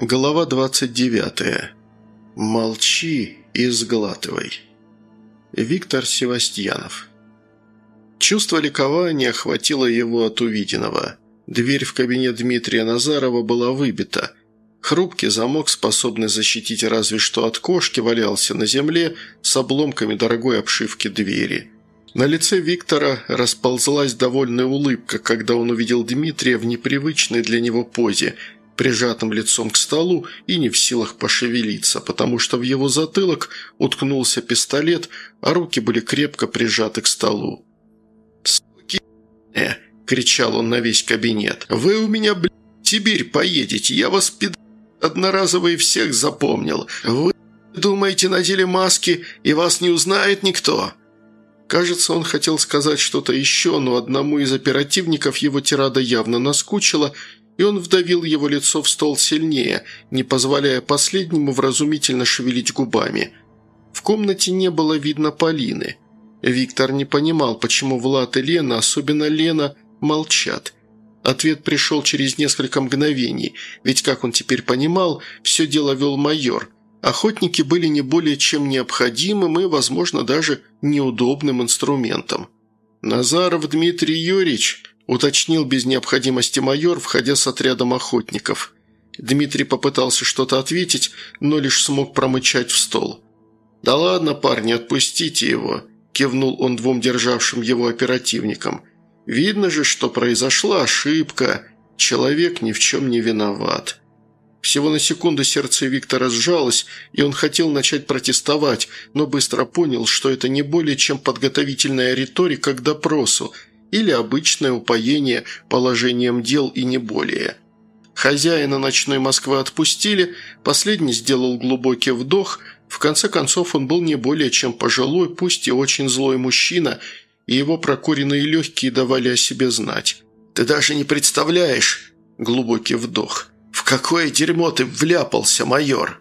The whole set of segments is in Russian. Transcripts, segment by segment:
Глава 29. Молчи и сглатывай. Виктор Севастьянов. Чувство ликования охватило его от увиденного. Дверь в кабинет Дмитрия Назарова была выбита. Хрупкий замок, способный защитить разве что от кошки, валялся на земле с обломками дорогой обшивки двери. На лице Виктора расползлась довольная улыбка, когда он увидел Дмитрия в непривычной для него позе – прижатым лицом к столу и не в силах пошевелиться, потому что в его затылок уткнулся пистолет, а руки были крепко прижаты к столу. «Суки!» – кричал он на весь кабинет. «Вы у меня, блядь, в Сибирь поедете, я вас, пид... одноразовые всех запомнил. Вы думаете, надели маски, и вас не узнает никто?» Кажется, он хотел сказать что-то еще, но одному из оперативников его тирада явно наскучила, и он вдавил его лицо в стол сильнее, не позволяя последнему вразумительно шевелить губами. В комнате не было видно Полины. Виктор не понимал, почему Влад и Лена, особенно Лена, молчат. Ответ пришел через несколько мгновений, ведь, как он теперь понимал, все дело вел майор. Охотники были не более чем необходимым и, возможно, даже неудобным инструментом. «Назаров Дмитрий Юрьевич», уточнил без необходимости майор, входя с отрядом охотников. Дмитрий попытался что-то ответить, но лишь смог промычать в стол. «Да ладно, парни, отпустите его», – кивнул он двум державшим его оперативникам. «Видно же, что произошла ошибка. Человек ни в чем не виноват». Всего на секунду сердце Виктора сжалось, и он хотел начать протестовать, но быстро понял, что это не более чем подготовительная риторика к допросу, или обычное упоение положением дел и не более. Хозяина ночной Москвы отпустили, последний сделал глубокий вдох, в конце концов он был не более чем пожилой, пусть и очень злой мужчина, и его прокуренные легкие давали о себе знать. «Ты даже не представляешь!» – глубокий вдох. «В какое дерьмо ты вляпался, майор!»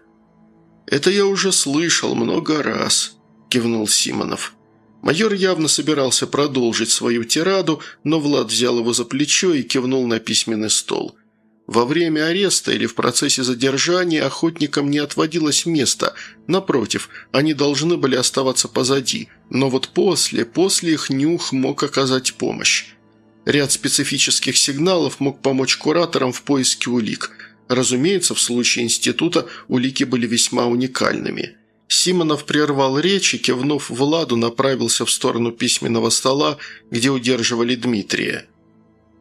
«Это я уже слышал много раз», – кивнул Симонов. Майор явно собирался продолжить свою тираду, но Влад взял его за плечо и кивнул на письменный стол. Во время ареста или в процессе задержания охотникам не отводилось места. Напротив, они должны были оставаться позади. Но вот после, после их нюх мог оказать помощь. Ряд специфических сигналов мог помочь кураторам в поиске улик. Разумеется, в случае института улики были весьма уникальными. Симонов прервал речь и, кивнув Владу, направился в сторону письменного стола, где удерживали Дмитрия.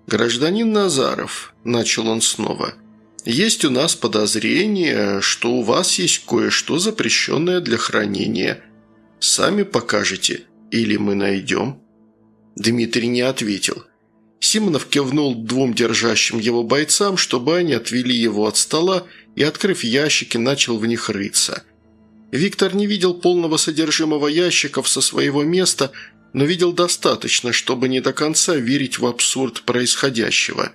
«Гражданин Назаров», – начал он снова, – «есть у нас подозрение, что у вас есть кое-что запрещенное для хранения. Сами покажете или мы найдем?» Дмитрий не ответил. Симонов кивнул двум держащим его бойцам, чтобы они отвели его от стола и, открыв ящики, начал в них рыться – Виктор не видел полного содержимого ящиков со своего места, но видел достаточно, чтобы не до конца верить в абсурд происходящего.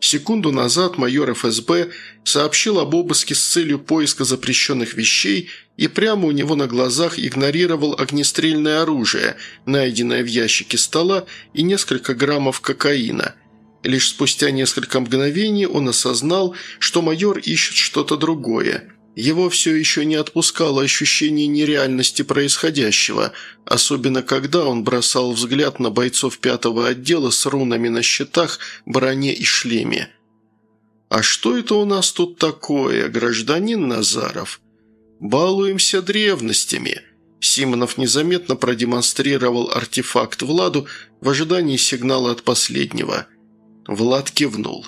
Секунду назад майор ФСБ сообщил об обыске с целью поиска запрещенных вещей и прямо у него на глазах игнорировал огнестрельное оружие, найденное в ящике стола, и несколько граммов кокаина. Лишь спустя несколько мгновений он осознал, что майор ищет что-то другое – его все еще не отпускало ощущение нереальности происходящего, особенно когда он бросал взгляд на бойцов пятого отдела с рунами на щитах, броне и шлеме. «А что это у нас тут такое, гражданин Назаров? Балуемся древностями». Симонов незаметно продемонстрировал артефакт Владу в ожидании сигнала от последнего. Влад кивнул.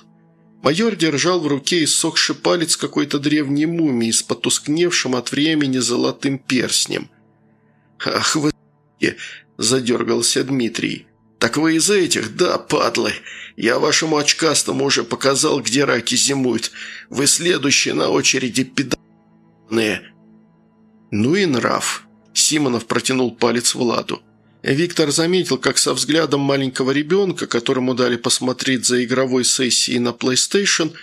Майор держал в руке иссохший палец какой-то древней мумии с потускневшим от времени золотым перстнем. «Ах вы задергался Дмитрий. «Так вы из этих, да, падлы. Я вашему очкастому уже показал, где раки зимуют. Вы следующие на очереди педанные». «Ну и нрав», – Симонов протянул палец Владу. Виктор заметил, как со взглядом маленького ребенка, которому дали посмотреть за игровой сессией на PlayStation,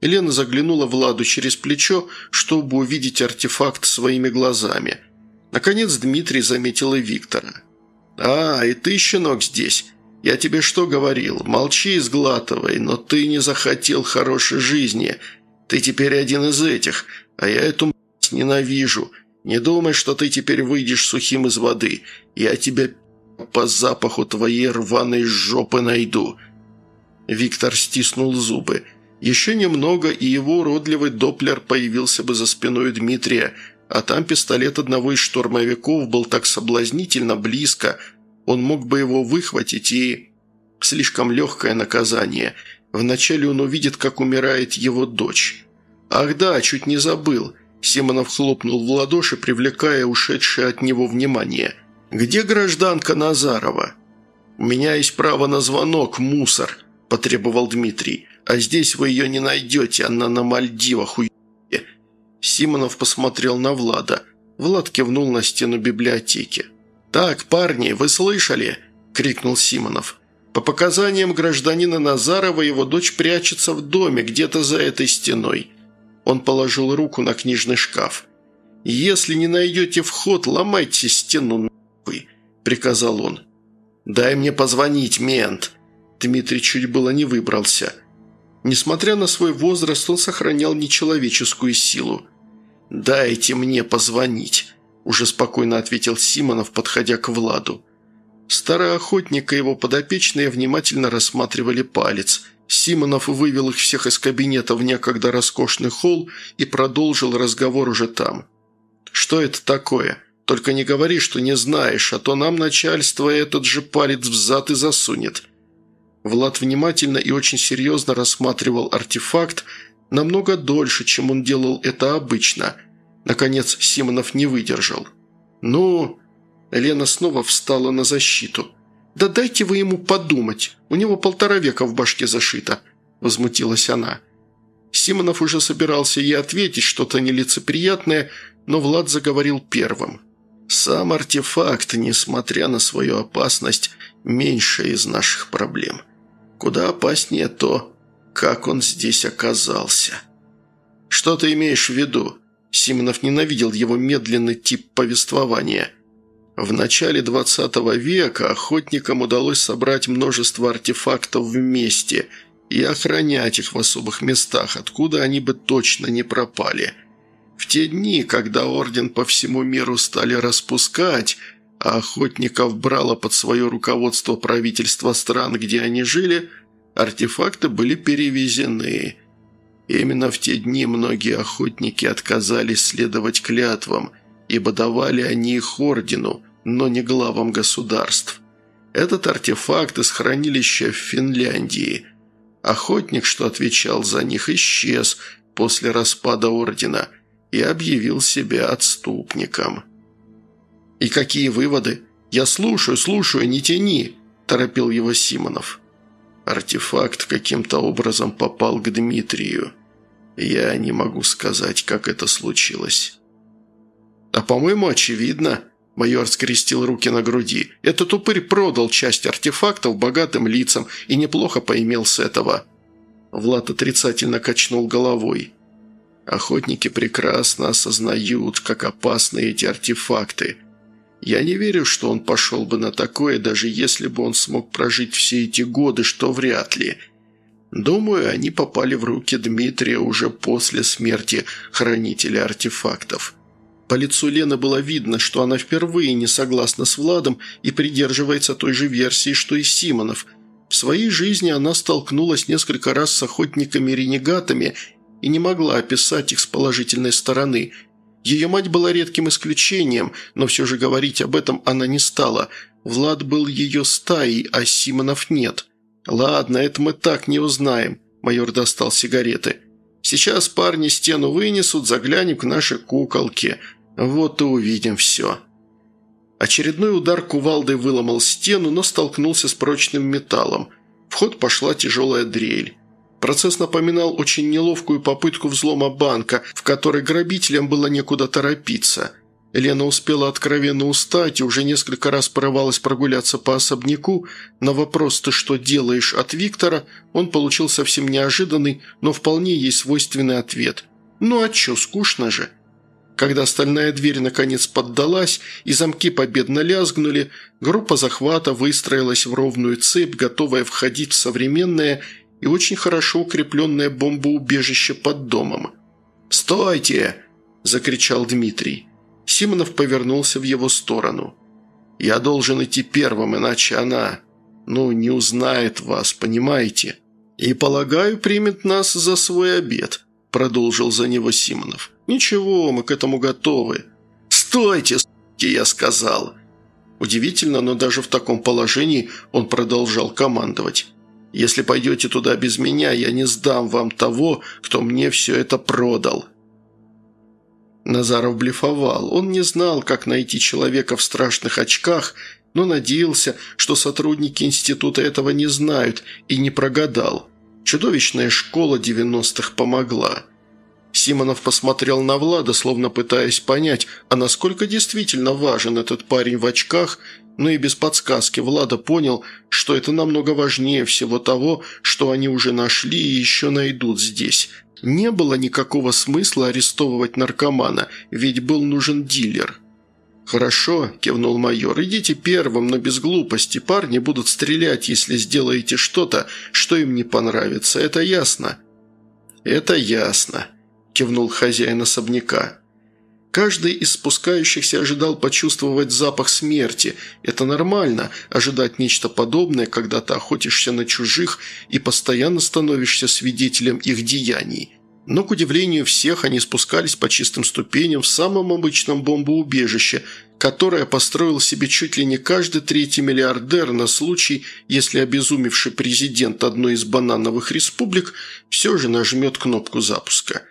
Елена заглянула Владу через плечо, чтобы увидеть артефакт своими глазами. Наконец Дмитрий заметил и Виктора. «А, и ты, щенок, здесь. Я тебе что говорил? Молчи и сглатывай, но ты не захотел хорошей жизни. Ты теперь один из этих, а я эту ненавижу. Не думай, что ты теперь выйдешь сухим из воды. Я тебя по запаху твоей рваной жопы найду». Виктор стиснул зубы. Еще немного, и его уродливый доплер появился бы за спиной Дмитрия, а там пистолет одного из штурмовиков был так соблазнительно близко, он мог бы его выхватить и... Слишком легкое наказание. Вначале он увидит, как умирает его дочь. «Ах да, чуть не забыл». Симонов хлопнул в ладоши, привлекая ушедшее от него внимание. «Где гражданка Назарова?» «У меня есть право на звонок, мусор», – потребовал Дмитрий. «А здесь вы ее не найдете, она на Мальдивах, уебе». Симонов посмотрел на Влада. Влад кивнул на стену библиотеки. «Так, парни, вы слышали?» – крикнул Симонов. «По показаниям гражданина Назарова, его дочь прячется в доме, где-то за этой стеной». Он положил руку на книжный шкаф. «Если не найдете вход, ломайте стену нахуй», – приказал он. «Дай мне позвонить, мент». Дмитрий чуть было не выбрался. Несмотря на свой возраст, он сохранял нечеловеческую силу. «Дайте мне позвонить», – уже спокойно ответил Симонов, подходя к Владу. Старый охотник и его подопечные внимательно рассматривали палец. Симонов вывел их всех из кабинета в некогда роскошный холл и продолжил разговор уже там. «Что это такое? Только не говори, что не знаешь, а то нам начальство этот же палец в зад и засунет». Влад внимательно и очень серьезно рассматривал артефакт, намного дольше, чем он делал это обычно. Наконец Симонов не выдержал. «Ну...» Лена снова встала на защиту. «Да дайте вы ему подумать, у него полтора века в башке зашито», – возмутилась она. Симонов уже собирался ей ответить что-то нелицеприятное, но Влад заговорил первым. «Сам артефакт, несмотря на свою опасность, меньше из наших проблем. Куда опаснее то, как он здесь оказался». «Что ты имеешь в виду?» Симонов ненавидел его медленный тип повествования – в начале 20 века охотникам удалось собрать множество артефактов вместе и охранять их в особых местах, откуда они бы точно не пропали. В те дни, когда орден по всему миру стали распускать, а охотников брало под свое руководство правительство стран, где они жили, артефакты были перевезены. Именно в те дни многие охотники отказались следовать клятвам, ибо давали они их ордену, но не главам государств. Этот артефакт из хранилища в Финляндии. Охотник, что отвечал за них, исчез после распада ордена и объявил себя отступником. «И какие выводы? Я слушаю, слушаю, не тяни!» – торопил его Симонов. Артефакт каким-то образом попал к Дмитрию. Я не могу сказать, как это случилось. «А по-моему, очевидно», Майор скрестил руки на груди. «Этот упырь продал часть артефактов богатым лицам и неплохо поимел с этого». Влад отрицательно качнул головой. «Охотники прекрасно осознают, как опасны эти артефакты. Я не верю, что он пошел бы на такое, даже если бы он смог прожить все эти годы, что вряд ли. Думаю, они попали в руки Дмитрия уже после смерти хранителя артефактов». По лицу Лены было видно, что она впервые не согласна с Владом и придерживается той же версии, что и Симонов. В своей жизни она столкнулась несколько раз с охотниками-ренегатами и не могла описать их с положительной стороны. Ее мать была редким исключением, но все же говорить об этом она не стала. Влад был ее стаей, а Симонов нет. «Ладно, это мы так не узнаем», – майор достал сигареты. «Сейчас парни стену вынесут, заглянем к нашей куколке». Вот и увидим все». Очередной удар кувалдой выломал стену, но столкнулся с прочным металлом. В ход пошла тяжелая дрель. Процесс напоминал очень неловкую попытку взлома банка, в которой грабителям было некуда торопиться. Лена успела откровенно устать и уже несколько раз порывалась прогуляться по особняку. На вопрос «ты что делаешь?» от Виктора он получил совсем неожиданный, но вполне ей свойственный ответ. «Ну а чё, скучно же?» Когда стальная дверь наконец поддалась и замки победно лязгнули, группа захвата выстроилась в ровную цепь, готовая входить в современное и очень хорошо укрепленное бомбоубежище под домом. «Стойте!» – закричал Дмитрий. Симонов повернулся в его сторону. «Я должен идти первым, иначе она, ну, не узнает вас, понимаете? И, полагаю, примет нас за свой обед», – продолжил за него Симонов. «Ничего, мы к этому готовы». «Стойте, с***ки!» – я сказал. Удивительно, но даже в таком положении он продолжал командовать. «Если пойдете туда без меня, я не сдам вам того, кто мне все это продал». Назаров блефовал. Он не знал, как найти человека в страшных очках, но надеялся, что сотрудники института этого не знают, и не прогадал. Чудовищная школа 90-х помогла. Симонов посмотрел на Влада, словно пытаясь понять, а насколько действительно важен этот парень в очках, но и без подсказки Влада понял, что это намного важнее всего того, что они уже нашли и еще найдут здесь. Не было никакого смысла арестовывать наркомана, ведь был нужен дилер. «Хорошо», – кивнул майор, – «идите первым, но без глупости. Парни будут стрелять, если сделаете что-то, что им не понравится. Это ясно?» «Это ясно», кивнул хозяин особняка. Каждый из спускающихся ожидал почувствовать запах смерти. Это нормально – ожидать нечто подобное, когда ты охотишься на чужих и постоянно становишься свидетелем их деяний. Но, к удивлению всех, они спускались по чистым ступеням в самом обычном бомбоубежище, которое построил себе чуть ли не каждый третий миллиардер на случай, если обезумевший президент одной из банановых республик все же нажмет кнопку запуска –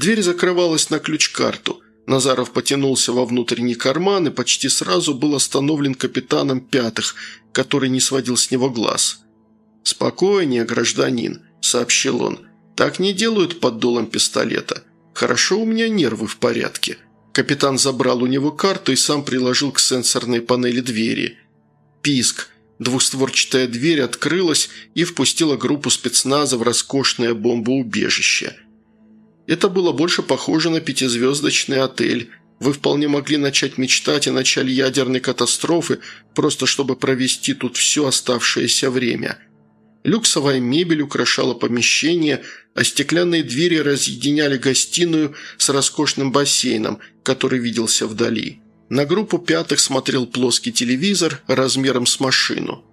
Дверь закрывалась на ключ-карту. Назаров потянулся во внутренний карман и почти сразу был остановлен капитаном пятых, который не сводил с него глаз. «Спокойнее, гражданин», – сообщил он. «Так не делают под дулом пистолета. Хорошо, у меня нервы в порядке». Капитан забрал у него карту и сам приложил к сенсорной панели двери. Писк. Двустворчатая дверь открылась и впустила группу спецназа в роскошное бомбоубежище – это было больше похоже на пятизвездочный отель. Вы вполне могли начать мечтать о начале ядерной катастрофы, просто чтобы провести тут все оставшееся время. Люксовая мебель украшала помещение, а стеклянные двери разъединяли гостиную с роскошным бассейном, который виделся вдали. На группу пятых смотрел плоский телевизор размером с машину.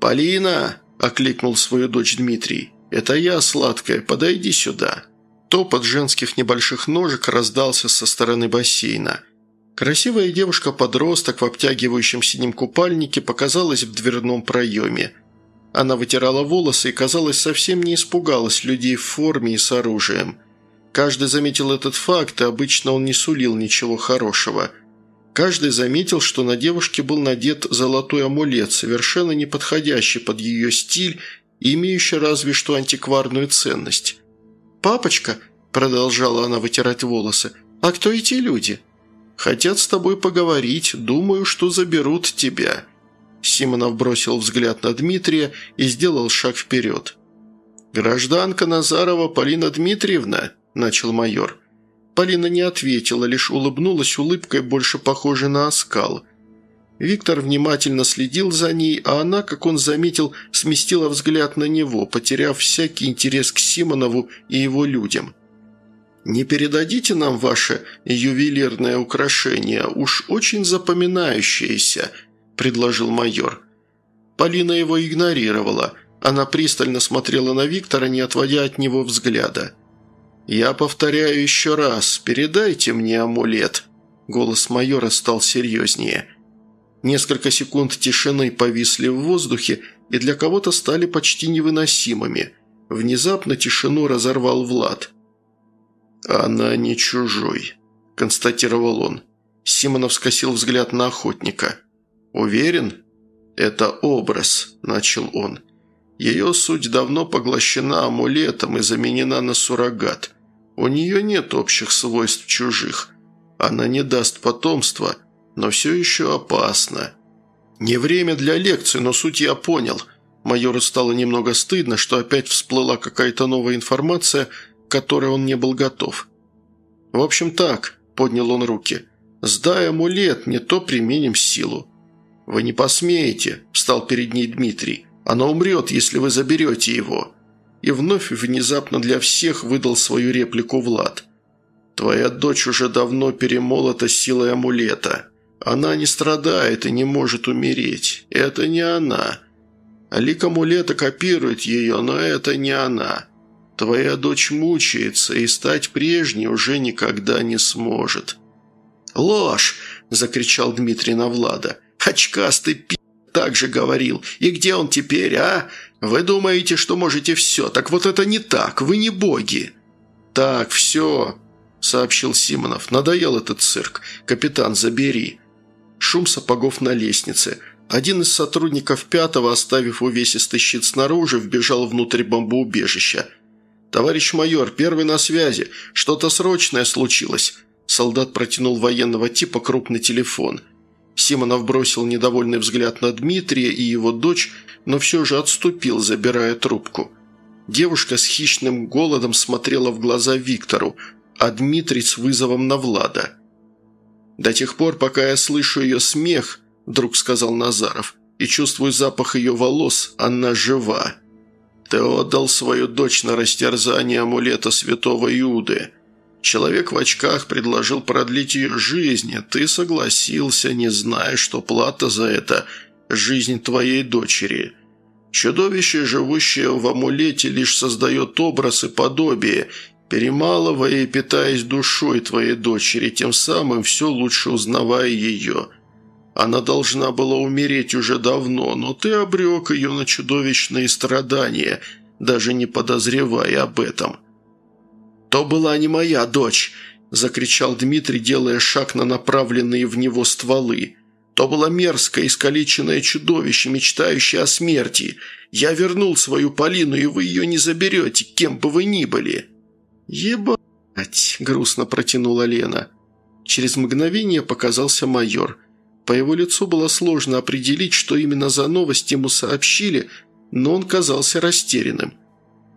«Полина!» – окликнул свою дочь Дмитрий. «Это я, сладкая, подойди сюда». Топот женских небольших ножек раздался со стороны бассейна. Красивая девушка-подросток в обтягивающем синем купальнике показалась в дверном проеме. Она вытирала волосы и, казалось, совсем не испугалась людей в форме и с оружием. Каждый заметил этот факт, и обычно он не сулил ничего хорошего. Каждый заметил, что на девушке был надет золотой амулет, совершенно не подходящий под ее стиль и имеющий разве что антикварную ценность. «Папочка», – продолжала она вытирать волосы, – «а кто эти люди?» «Хотят с тобой поговорить, думаю, что заберут тебя». Симонов бросил взгляд на Дмитрия и сделал шаг вперед. «Гражданка Назарова Полина Дмитриевна», – начал майор. Полина не ответила, лишь улыбнулась улыбкой, больше похожей на оскал. Виктор внимательно следил за ней, а она, как он заметил, сместила взгляд на него, потеряв всякий интерес к Симонову и его людям. «Не передадите нам ваше ювелирное украшение, уж очень запоминающееся», – предложил майор. Полина его игнорировала. Она пристально смотрела на Виктора, не отводя от него взгляда. «Я повторяю еще раз, передайте мне амулет». Голос майора стал серьезнее – Несколько секунд тишины повисли в воздухе и для кого-то стали почти невыносимыми. Внезапно тишину разорвал Влад. «Она не чужой», – констатировал он. Симонов скосил взгляд на охотника. «Уверен?» «Это образ», – начал он. «Ее суть давно поглощена амулетом и заменена на суррогат. У нее нет общих свойств чужих. Она не даст потомства, но все еще опасно. Не время для лекции, но суть я понял. Майору стало немного стыдно, что опять всплыла какая-то новая информация, к которой он не был готов. «В общем так», – поднял он руки, – «сдай амулет, не то применим силу». «Вы не посмеете», – встал перед ней Дмитрий. «Она умрет, если вы заберете его». И вновь внезапно для всех выдал свою реплику Влад. «Твоя дочь уже давно перемолота силой амулета. Она не страдает и не может умереть. Это не она. Лик амулета копирует ее, но это не она. Твоя дочь мучается и стать прежней уже никогда не сможет». «Ложь!» – закричал Дмитрий на Влада. «Очкастый пи*** так же говорил. И где он теперь, а? Вы думаете, что можете все. Так вот это не так. Вы не боги». «Так, все», – сообщил Симонов. «Надоел этот цирк. Капитан, забери». Шум сапогов на лестнице. Один из сотрудников пятого, оставив увесистый щит снаружи, вбежал внутрь бомбоубежища. «Товарищ майор, первый на связи. Что-то срочное случилось». Солдат протянул военного типа крупный телефон. Симонов бросил недовольный взгляд на Дмитрия и его дочь, но все же отступил, забирая трубку. Девушка с хищным голодом смотрела в глаза Виктору, а Дмитрий с вызовом на Влада – «До тех пор, пока я слышу ее смех», – вдруг сказал Назаров, – «и чувствую запах ее волос, она жива. Ты отдал свою дочь на растерзание амулета святого Иуды. Человек в очках предложил продлить ее жизнь, а ты согласился, не зная, что плата за это – жизнь твоей дочери». Чудовище, живущее в амулете, лишь создает образ и подобие, перемалывая и питаясь душой твоей дочери, тем самым все лучше узнавая ее. Она должна была умереть уже давно, но ты обрек ее на чудовищные страдания, даже не подозревая об этом». «То была не моя дочь!» – закричал Дмитрий, делая шаг на направленные в него стволы. «То было мерзкое, искалеченное чудовище, мечтающее о смерти. Я вернул свою Полину, и вы ее не заберете, кем бы вы ни были!» «Ебать!» – грустно протянула Лена. Через мгновение показался майор. По его лицу было сложно определить, что именно за новость ему сообщили, но он казался растерянным.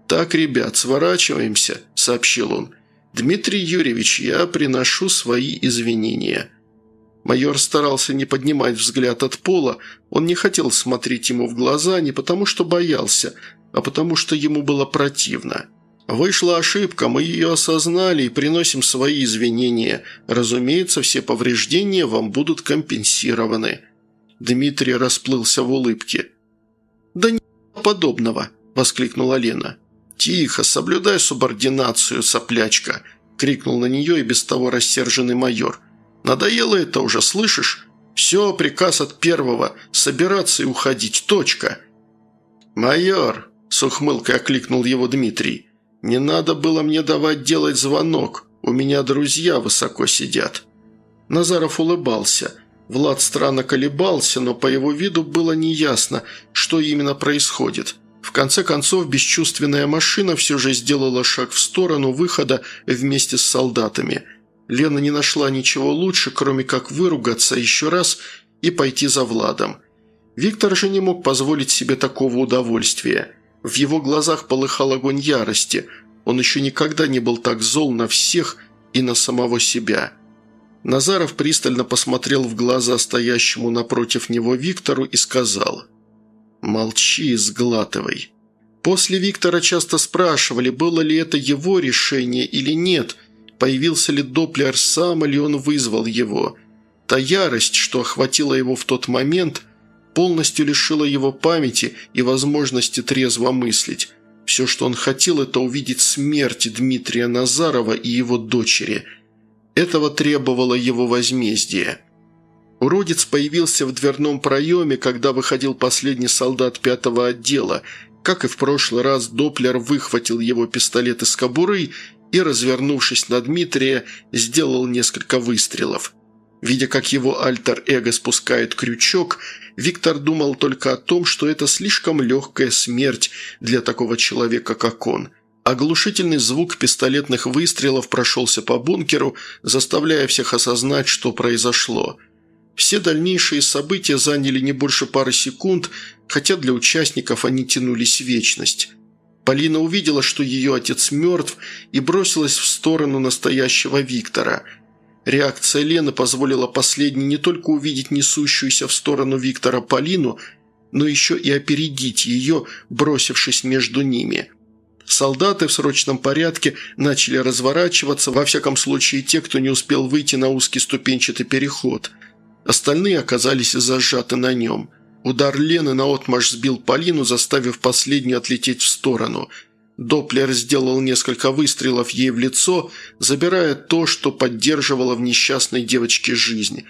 «Так, ребят, сворачиваемся», – сообщил он. «Дмитрий Юрьевич, я приношу свои извинения». Майор старался не поднимать взгляд от пола, он не хотел смотреть ему в глаза не потому, что боялся, а потому, что ему было противно. Вышла ошибка, мы ее осознали и приносим свои извинения. Разумеется, все повреждения вам будут компенсированы». Дмитрий расплылся в улыбке. «Да не подобного», – воскликнула Лена. «Тихо, соблюдай субординацию, соплячка», – крикнул на нее и без того рассерженный майор. «Надоело это уже, слышишь? Все, приказ от первого – собираться и уходить, точка». «Майор», – с ухмылкой окликнул его Дмитрий, «Не надо было мне давать делать звонок. У меня друзья высоко сидят». Назаров улыбался. Влад странно колебался, но по его виду было неясно, что именно происходит. В конце концов, бесчувственная машина все же сделала шаг в сторону выхода вместе с солдатами. Лена не нашла ничего лучше, кроме как выругаться еще раз и пойти за Владом. Виктор же не мог позволить себе такого удовольствия – в его глазах полыхал огонь ярости. Он еще никогда не был так зол на всех и на самого себя. Назаров пристально посмотрел в глаза стоящему напротив него Виктору и сказал «Молчи сглатывай». После Виктора часто спрашивали, было ли это его решение или нет, появился ли Доплер сам или он вызвал его. Та ярость, что охватила его в тот момент – полностью лишила его памяти и возможности трезво мыслить. Все, что он хотел, это увидеть смерть Дмитрия Назарова и его дочери. Этого требовало его возмездие. Уродец появился в дверном проеме, когда выходил последний солдат пятого отдела. Как и в прошлый раз, Доплер выхватил его пистолет из кобуры и, развернувшись на Дмитрия, сделал несколько выстрелов. Видя, как его альтер-эго спускает крючок, Виктор думал только о том, что это слишком легкая смерть для такого человека, как он. Оглушительный звук пистолетных выстрелов прошелся по бункеру, заставляя всех осознать, что произошло. Все дальнейшие события заняли не больше пары секунд, хотя для участников они тянулись вечность. Полина увидела, что ее отец мертв, и бросилась в сторону настоящего Виктора – Реакция Лены позволила последней не только увидеть несущуюся в сторону Виктора Полину, но еще и опередить ее, бросившись между ними. Солдаты в срочном порядке начали разворачиваться, во всяком случае те, кто не успел выйти на узкий ступенчатый переход. Остальные оказались зажаты на нем. Удар Лены наотмашь сбил Полину, заставив последнюю отлететь в сторону. Доплер сделал несколько выстрелов ей в лицо, забирая то, что поддерживало в несчастной девочке жизнь.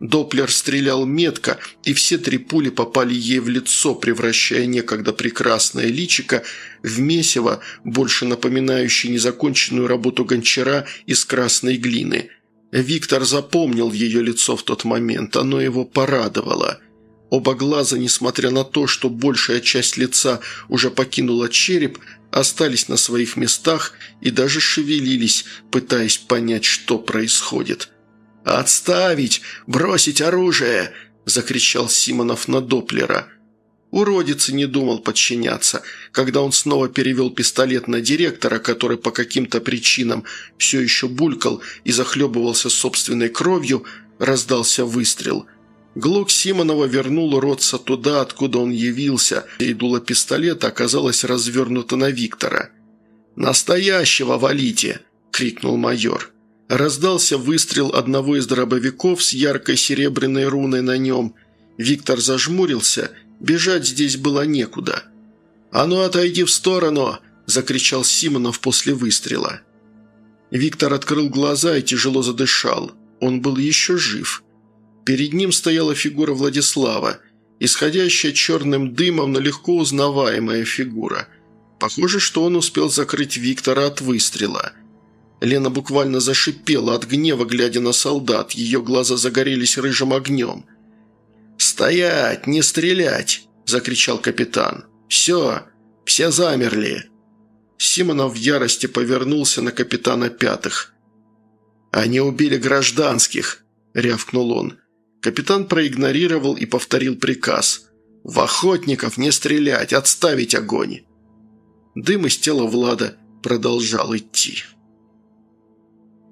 Доплер стрелял метко, и все три пули попали ей в лицо, превращая некогда прекрасное личико в месиво, больше напоминающее незаконченную работу гончара из красной глины. Виктор запомнил ее лицо в тот момент, оно его порадовало. Оба глаза, несмотря на то, что большая часть лица уже покинула череп, остались на своих местах и даже шевелились, пытаясь понять, что происходит – «Отставить! Бросить оружие!» – закричал Симонов на Доплера. Уродец не думал подчиняться. Когда он снова перевел пистолет на директора, который по каким-то причинам все еще булькал и захлебывался собственной кровью, раздался выстрел. Глок Симонова вернул Ротса туда, откуда он явился, и дуло пистолета оказалось развернуто на Виктора. «Настоящего валите!» – крикнул майор. Раздался выстрел одного из дробовиков с яркой серебряной руной на нем. Виктор зажмурился, бежать здесь было некуда. «А ну отойди в сторону!» – закричал Симонов после выстрела. Виктор открыл глаза и тяжело задышал. Он был еще жив. Перед ним стояла фигура Владислава, исходящая черным дымом, но легко узнаваемая фигура. Похоже, что он успел закрыть Виктора от выстрела – Лена буквально зашипела от гнева, глядя на солдат. Ее глаза загорелись рыжим огнем. «Стоять! Не стрелять!» – закричал капитан. «Все! Все замерли!» Симонов в ярости повернулся на капитана Пятых. «Они убили гражданских!» – рявкнул он. Капитан проигнорировал и повторил приказ. «В охотников не стрелять! Отставить огонь!» Дым из тела Влада продолжал идти.